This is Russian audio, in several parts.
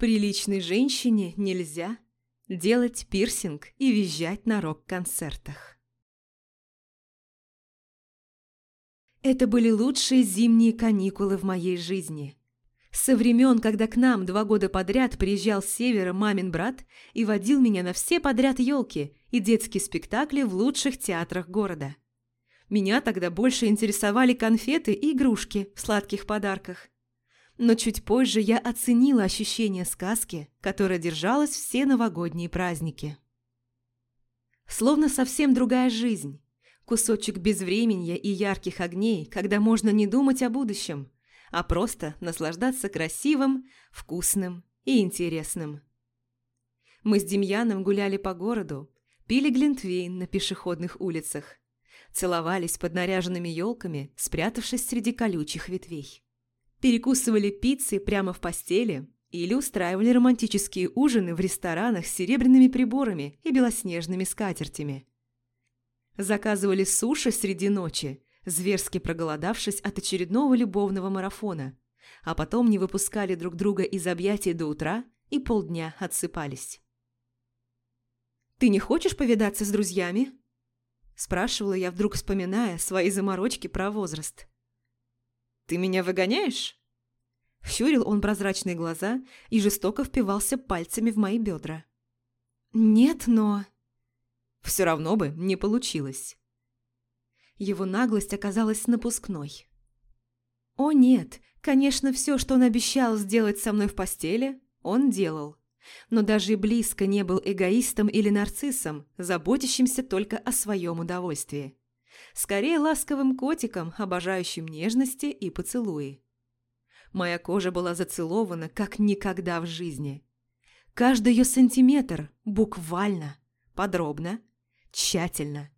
Приличной женщине нельзя делать пирсинг и визжать на рок-концертах. Это были лучшие зимние каникулы в моей жизни. Со времен, когда к нам два года подряд приезжал с севера мамин брат и водил меня на все подряд елки и детские спектакли в лучших театрах города. Меня тогда больше интересовали конфеты и игрушки в сладких подарках. Но чуть позже я оценила ощущение сказки, которая держалась все новогодние праздники. Словно совсем другая жизнь. Кусочек безвременья и ярких огней, когда можно не думать о будущем, а просто наслаждаться красивым, вкусным и интересным. Мы с Демьяном гуляли по городу, пили глинтвейн на пешеходных улицах, целовались под наряженными елками, спрятавшись среди колючих ветвей перекусывали пиццей прямо в постели или устраивали романтические ужины в ресторанах с серебряными приборами и белоснежными скатертями. Заказывали суши среди ночи, зверски проголодавшись от очередного любовного марафона, а потом не выпускали друг друга из объятий до утра и полдня отсыпались. «Ты не хочешь повидаться с друзьями?» Спрашивала я, вдруг вспоминая свои заморочки про возраст. «Ты меня выгоняешь?» Щурил он прозрачные глаза и жестоко впивался пальцами в мои бедра. «Нет, но...» Все равно бы не получилось. Его наглость оказалась напускной. «О нет, конечно, все, что он обещал сделать со мной в постели, он делал. Но даже и близко не был эгоистом или нарциссом, заботящимся только о своем удовольствии скорее ласковым котиком, обожающим нежности и поцелуи. Моя кожа была зацелована, как никогда в жизни. Каждый ее сантиметр буквально, подробно, тщательно.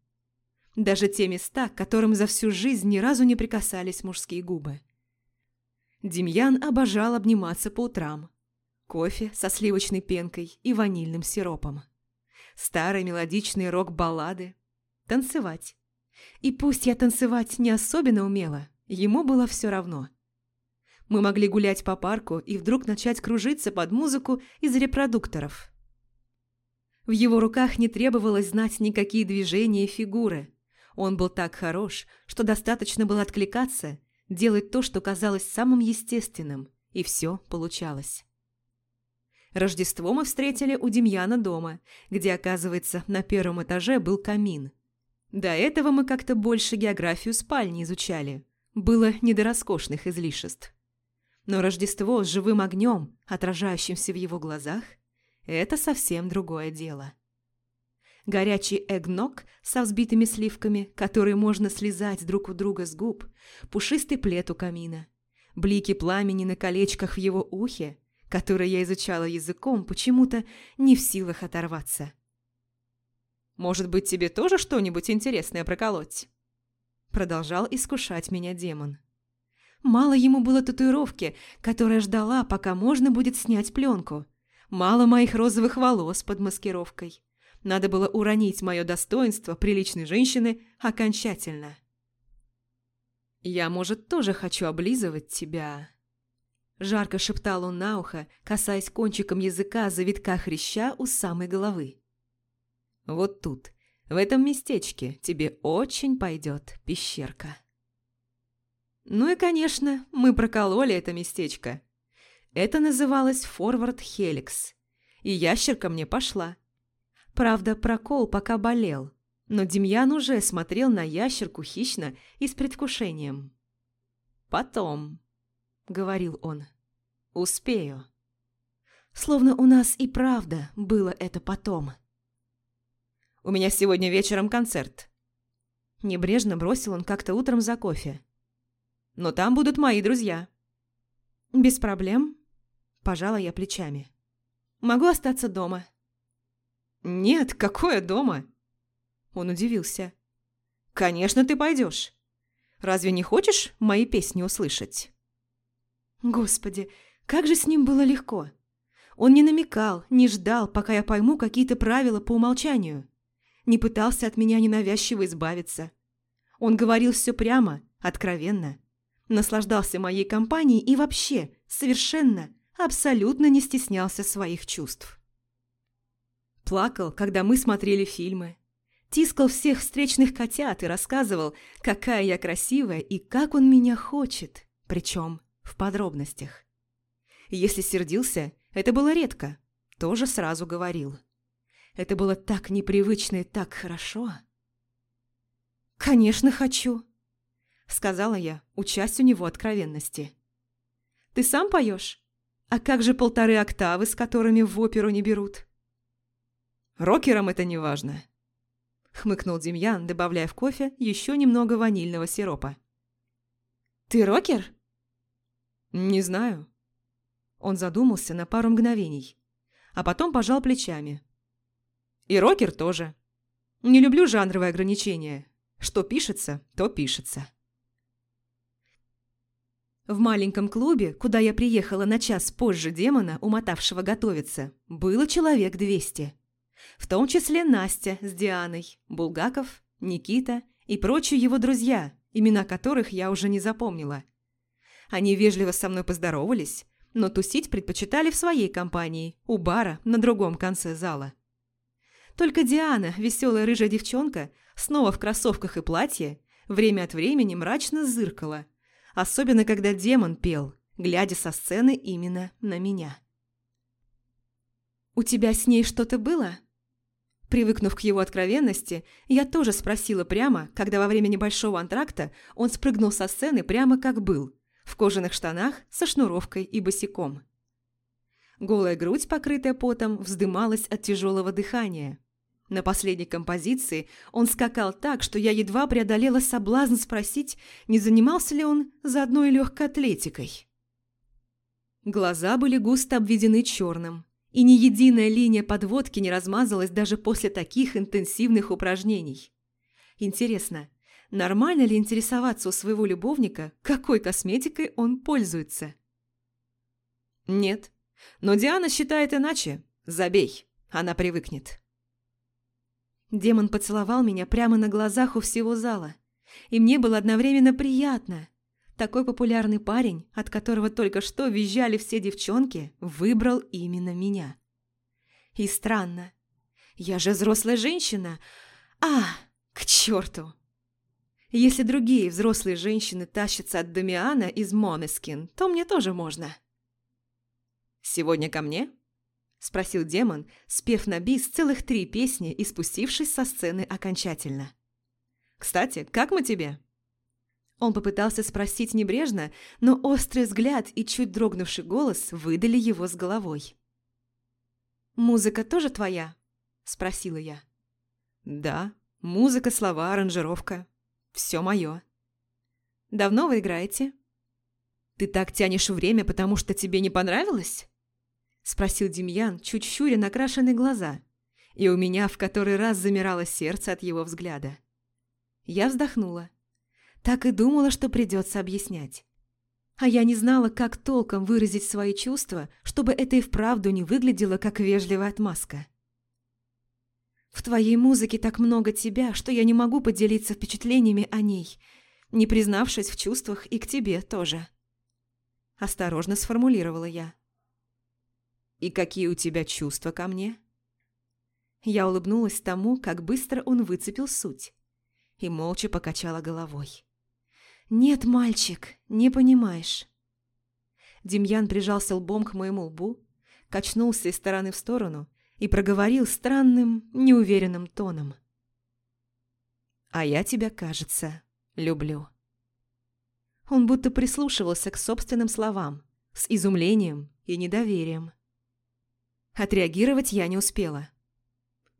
Даже те места, к которым за всю жизнь ни разу не прикасались мужские губы. Демьян обожал обниматься по утрам. Кофе со сливочной пенкой и ванильным сиропом. Старые мелодичные рок-баллады. Танцевать. И пусть я танцевать не особенно умела, ему было все равно. Мы могли гулять по парку и вдруг начать кружиться под музыку из репродукторов. В его руках не требовалось знать никакие движения и фигуры. Он был так хорош, что достаточно было откликаться, делать то, что казалось самым естественным, и все получалось. Рождество мы встретили у Демьяна дома, где, оказывается, на первом этаже был камин – до этого мы как-то больше географию спальни изучали. Было не до роскошных излишеств. Но Рождество с живым огнем, отражающимся в его глазах, это совсем другое дело. Горячий эгног со взбитыми сливками, которые можно слезать друг у друга с губ, пушистый плед у камина, блики пламени на колечках в его ухе, которые я изучала языком, почему-то не в силах оторваться. Может быть, тебе тоже что-нибудь интересное проколоть?» Продолжал искушать меня демон. Мало ему было татуировки, которая ждала, пока можно будет снять пленку. Мало моих розовых волос под маскировкой. Надо было уронить мое достоинство приличной женщины окончательно. «Я, может, тоже хочу облизывать тебя?» Жарко шептал он на ухо, касаясь кончиком языка завитка хряща у самой головы. Вот тут, в этом местечке, тебе очень пойдет пещерка. Ну и, конечно, мы прокололи это местечко. Это называлось Форвард Хеликс. И ящерка мне пошла. Правда, прокол пока болел, но Демьян уже смотрел на ящерку хищно и с предвкушением. «Потом», — говорил он, — «успею». Словно у нас и правда было это потом. У меня сегодня вечером концерт». Небрежно бросил он как-то утром за кофе. «Но там будут мои друзья». «Без проблем», – пожала я плечами. «Могу остаться дома». «Нет, какое дома?» Он удивился. «Конечно, ты пойдешь. Разве не хочешь мои песни услышать?» Господи, как же с ним было легко. Он не намекал, не ждал, пока я пойму какие-то правила по умолчанию не пытался от меня ненавязчиво избавиться. Он говорил все прямо, откровенно. Наслаждался моей компанией и вообще совершенно, абсолютно не стеснялся своих чувств. Плакал, когда мы смотрели фильмы. Тискал всех встречных котят и рассказывал, какая я красивая и как он меня хочет, причем в подробностях. Если сердился, это было редко, тоже сразу говорил. Это было так непривычно и так хорошо. «Конечно, хочу», — сказала я, учась у него откровенности. «Ты сам поешь? А как же полторы октавы, с которыми в оперу не берут?» «Рокерам это не важно», — хмыкнул Демьян, добавляя в кофе еще немного ванильного сиропа. «Ты рокер?» «Не знаю». Он задумался на пару мгновений, а потом пожал плечами. «И рокер тоже. Не люблю жанровые ограничения. Что пишется, то пишется». В маленьком клубе, куда я приехала на час позже демона, умотавшего готовиться, было человек двести. В том числе Настя с Дианой, Булгаков, Никита и прочие его друзья, имена которых я уже не запомнила. Они вежливо со мной поздоровались, но тусить предпочитали в своей компании, у бара на другом конце зала. Только Диана, веселая рыжая девчонка, снова в кроссовках и платье, время от времени мрачно зыркала, особенно когда демон пел, глядя со сцены именно на меня. «У тебя с ней что-то было?» Привыкнув к его откровенности, я тоже спросила прямо, когда во время небольшого антракта он спрыгнул со сцены прямо как был, в кожаных штанах со шнуровкой и босиком. Голая грудь, покрытая потом, вздымалась от тяжелого дыхания. На последней композиции он скакал так, что я едва преодолела соблазн спросить, не занимался ли он заодно и легкой атлетикой. Глаза были густо обведены черным, и ни единая линия подводки не размазалась даже после таких интенсивных упражнений. Интересно, нормально ли интересоваться у своего любовника, какой косметикой он пользуется? Нет. Но Диана считает иначе. Забей, она привыкнет. Демон поцеловал меня прямо на глазах у всего зала. И мне было одновременно приятно. Такой популярный парень, от которого только что визжали все девчонки, выбрал именно меня. И странно. Я же взрослая женщина. А, к черту! Если другие взрослые женщины тащатся от Дамиана из Монескин, то мне тоже можно. «Сегодня ко мне?» – спросил демон, спев на бис целых три песни и спустившись со сцены окончательно. «Кстати, как мы тебе?» Он попытался спросить небрежно, но острый взгляд и чуть дрогнувший голос выдали его с головой. «Музыка тоже твоя?» – спросила я. «Да, музыка, слова, аранжировка. Все мое. Давно вы играете? Ты так тянешь время, потому что тебе не понравилось? Спросил Демьян, чуть щуря накрашенные глаза. И у меня в который раз замирало сердце от его взгляда. Я вздохнула. Так и думала, что придется объяснять. А я не знала, как толком выразить свои чувства, чтобы это и вправду не выглядело как вежливая отмазка. В твоей музыке так много тебя, что я не могу поделиться впечатлениями о ней, не признавшись в чувствах и к тебе тоже. Осторожно сформулировала я. «И какие у тебя чувства ко мне?» Я улыбнулась тому, как быстро он выцепил суть, и молча покачала головой. «Нет, мальчик, не понимаешь». Демьян прижался лбом к моему лбу, качнулся из стороны в сторону и проговорил странным, неуверенным тоном. «А я тебя, кажется, люблю». Он будто прислушивался к собственным словам, с изумлением и недоверием. Отреагировать я не успела.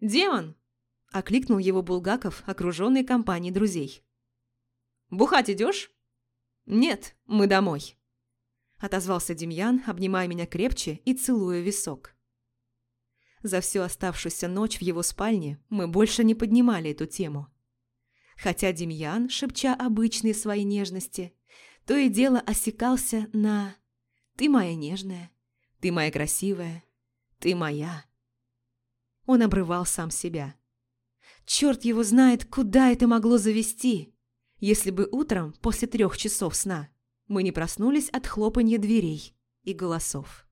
«Демон!» – окликнул его Булгаков, окруженный компанией друзей. «Бухать идешь?» «Нет, мы домой», – отозвался Демьян, обнимая меня крепче и целуя висок. За всю оставшуюся ночь в его спальне мы больше не поднимали эту тему. Хотя Демьян, шепча обычные свои нежности, то и дело осекался на «ты моя нежная», «ты моя красивая», «ты моя». Он обрывал сам себя. Черт его знает, куда это могло завести, если бы утром, после трех часов сна, мы не проснулись от хлопанья дверей и голосов.